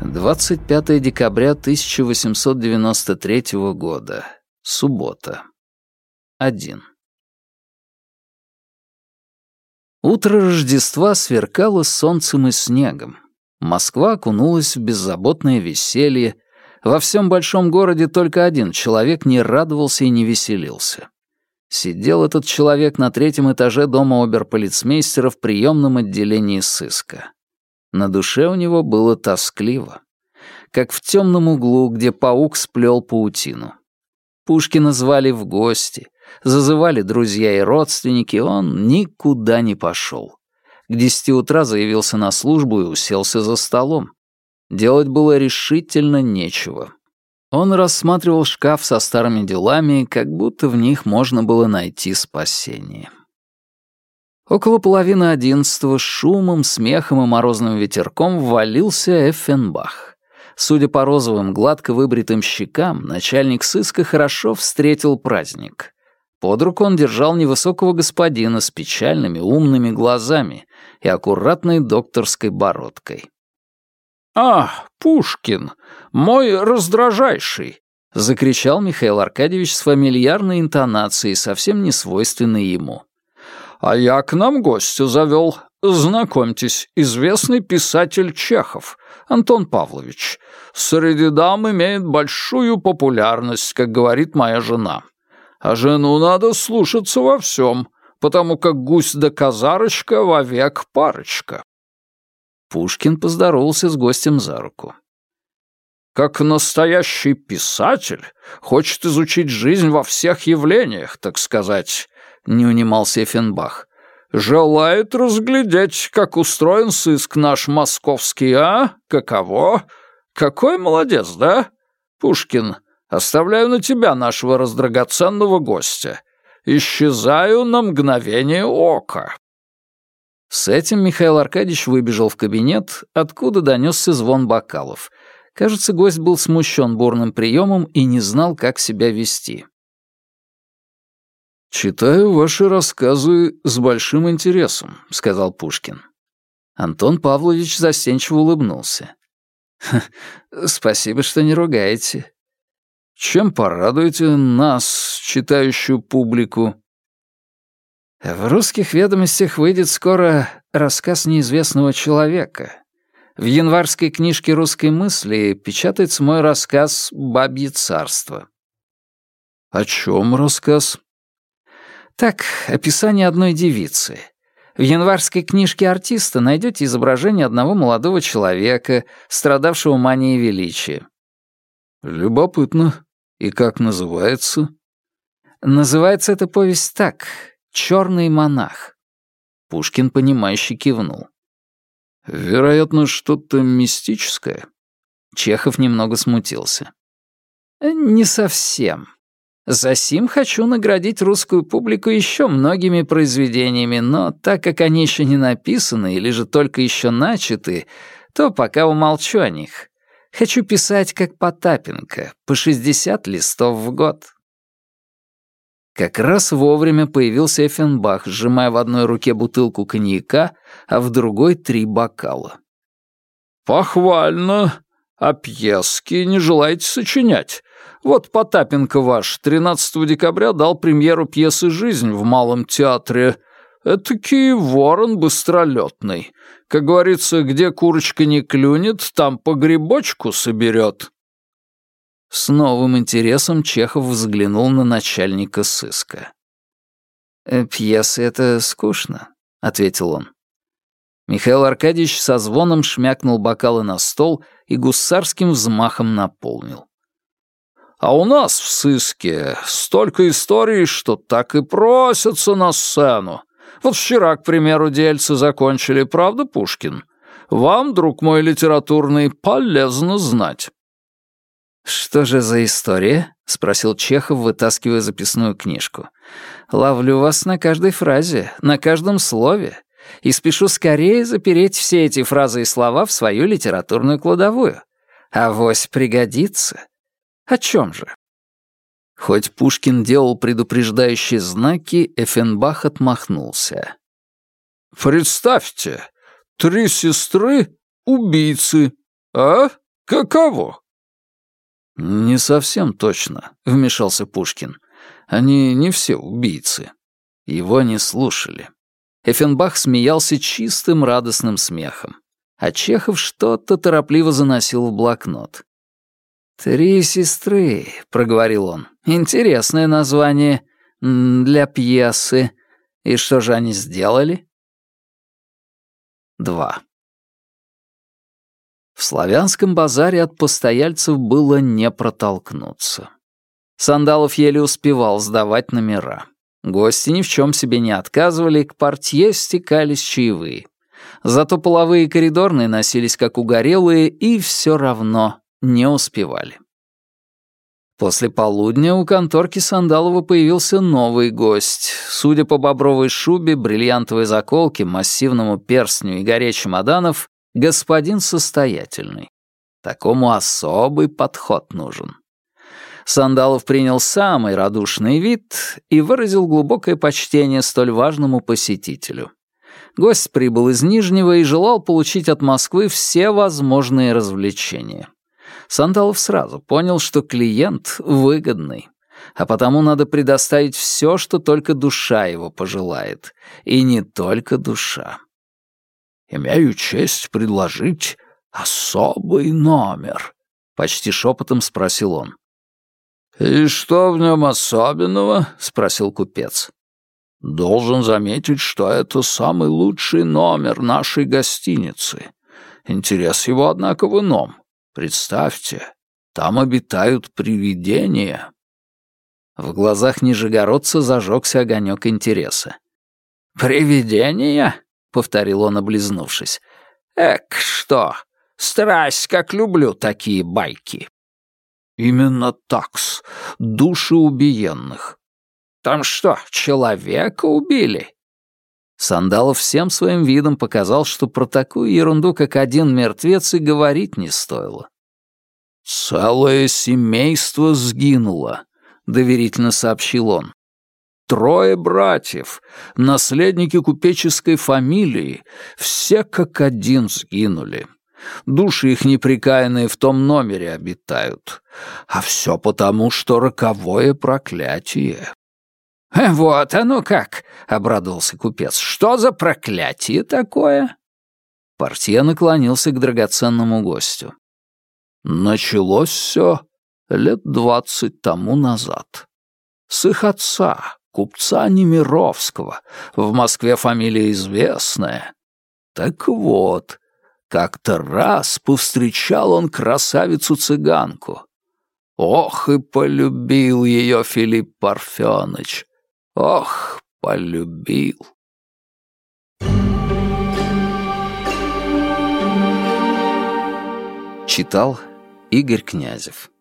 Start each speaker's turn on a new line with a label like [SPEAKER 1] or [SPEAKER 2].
[SPEAKER 1] 25 декабря 1893 года. Суббота. 1. Утро Рождества сверкало солнцем и снегом. Москва окунулась в беззаботное веселье. Во всем большом городе только один человек не радовался и не веселился. Сидел этот человек на третьем этаже дома оберполицмейстера в приемном отделении сыска. На душе у него было тоскливо. Как в темном углу, где паук сплел паутину. Пушкина звали в гости, зазывали друзья и родственники, он никуда не пошел. К десяти утра заявился на службу и уселся за столом. Делать было решительно нечего. Он рассматривал шкаф со старыми делами, как будто в них можно было найти спасение. Около половины одиннадцатого с шумом, смехом и морозным ветерком ввалился Эффенбах. Судя по розовым, гладко выбритым щекам, начальник сыска хорошо встретил праздник. Под руку он держал невысокого господина с печальными умными глазами и аккуратной докторской бородкой.
[SPEAKER 2] «А, Пушкин, мой раздражайший!» — закричал Михаил Аркадьевич с фамильярной интонацией, совсем не свойственной ему. А я к нам гостя завел. Знакомьтесь, известный писатель Чехов, Антон Павлович. Среди дам имеет большую популярность, как говорит моя жена. А жену надо слушаться во всем, потому как гусь да козарочка вовек парочка.
[SPEAKER 1] Пушкин поздоровался с гостем за руку.
[SPEAKER 2] Как настоящий писатель, хочет изучить жизнь во всех явлениях, так сказать, не унимался Эффенбах. «Желает разглядеть, как устроен сыск наш московский, а? Каково? Какой молодец, да? Пушкин, оставляю на тебя нашего раздрагоценного гостя. Исчезаю на мгновение ока».
[SPEAKER 1] С этим Михаил Аркадьевич выбежал в кабинет, откуда донесся звон бокалов. Кажется, гость был смущен бурным приемом и не знал, как себя вести.
[SPEAKER 3] «Читаю ваши рассказы с большим интересом», — сказал Пушкин.
[SPEAKER 1] Антон Павлович застенчиво улыбнулся. «Спасибо, что не ругаете».
[SPEAKER 3] «Чем порадуете нас, читающую публику?»
[SPEAKER 1] «В русских ведомостях выйдет скоро рассказ неизвестного человека. В январской книжке русской мысли печатается мой рассказ «Бабье царство».
[SPEAKER 3] «О чем рассказ?»
[SPEAKER 1] Так, описание одной девицы. В январской книжке артиста найдете изображение одного молодого человека, страдавшего манией величия.
[SPEAKER 3] Любопытно. И как называется?
[SPEAKER 1] Называется эта повесть так «Черный монах». Пушкин, понимающе кивнул.
[SPEAKER 3] Вероятно, что-то мистическое.
[SPEAKER 1] Чехов немного смутился. Не совсем. Засим хочу наградить русскую публику еще многими произведениями, но так как они еще не написаны или же только еще начаты, то пока умолчу о них. Хочу писать как Потапенко, по 60 листов в год. Как раз вовремя появился Эффенбах, сжимая в одной руке бутылку коньяка, а в другой — три бокала.
[SPEAKER 2] «Похвально. А пьески не желаете сочинять? Вот Потапенко ваш 13 декабря дал премьеру пьесы «Жизнь» в Малом театре. Этакий ворон быстролетный. Как говорится, где курочка не клюнет, там по грибочку соберет.
[SPEAKER 1] С новым интересом Чехов взглянул на начальника сыска. «Э, «Пьесы — это скучно», — ответил он. Михаил Аркадьевич со звоном шмякнул бокалы на стол и гусарским взмахом наполнил.
[SPEAKER 2] А у нас в сыске столько историй, что так и просятся на сцену. Вот вчера, к примеру, дельцы закончили, правда, Пушкин? Вам, друг мой литературный, полезно знать».
[SPEAKER 1] «Что же за история?» — спросил Чехов, вытаскивая записную книжку. «Ловлю вас на каждой фразе, на каждом слове, и спешу скорее запереть все эти фразы и слова в свою литературную кладовую. Авось пригодится. О чем же? Хоть Пушкин делал предупреждающие знаки, Эффенбах отмахнулся.
[SPEAKER 2] «Представьте, три сестры — убийцы, а? Каково?»
[SPEAKER 3] «Не совсем точно», — вмешался Пушкин. «Они не все убийцы». Его не слушали. Эффенбах смеялся чистым радостным смехом. А Чехов что-то торопливо заносил в блокнот. «Три сестры», — проговорил он. «Интересное название для пьесы. И что же они сделали?» Два. В славянском базаре от постояльцев было не протолкнуться. Сандалов еле успевал сдавать номера. Гости ни в чем себе не отказывали, к портье стекались чаевые. Зато половые коридорные носились как угорелые и все равно не успевали. После полудня у конторки Сандалова появился новый гость. Судя по бобровой шубе, бриллиантовой заколке, массивному перстню и горе чемоданов, господин состоятельный. Такому особый подход нужен. Сандалов принял самый радушный вид и выразил глубокое почтение столь важному посетителю. Гость прибыл из Нижнего и желал получить от Москвы все возможные развлечения. Сандалов сразу понял, что клиент выгодный, а потому надо предоставить все, что только душа его пожелает, и не только душа. «Имею честь предложить особый номер», — почти шепотом спросил он. «И что в нем особенного?» — спросил купец. «Должен заметить, что это самый лучший номер нашей гостиницы. Интерес его, однако, в ином. Представьте, там обитают привидения». В глазах нижегородца зажегся огонек интереса. «Привидения?» — повторил он, облизнувшись. «Эк, что! Страсть, как люблю такие байки!» «Именно такс. Души убиенных». «Там что, человека убили?» Сандалов всем своим видом показал, что про такую ерунду, как один мертвец, и говорить не стоило. «Целое семейство сгинуло», — доверительно сообщил он. «Трое братьев, наследники купеческой фамилии, все как один сгинули. Души их неприкаянные в том номере обитают. А все потому, что роковое проклятие. «Э, «Вот оно как!» — обрадовался купец. «Что за проклятие такое?» Портье наклонился к драгоценному гостю. «Началось все лет двадцать тому назад. С их отца, купца Немировского, в Москве фамилия известная. Так вот, как-то раз повстречал он красавицу-цыганку. Ох, и полюбил ее Филипп Парфеныч. Ох, полюбил. Читал Игорь Князев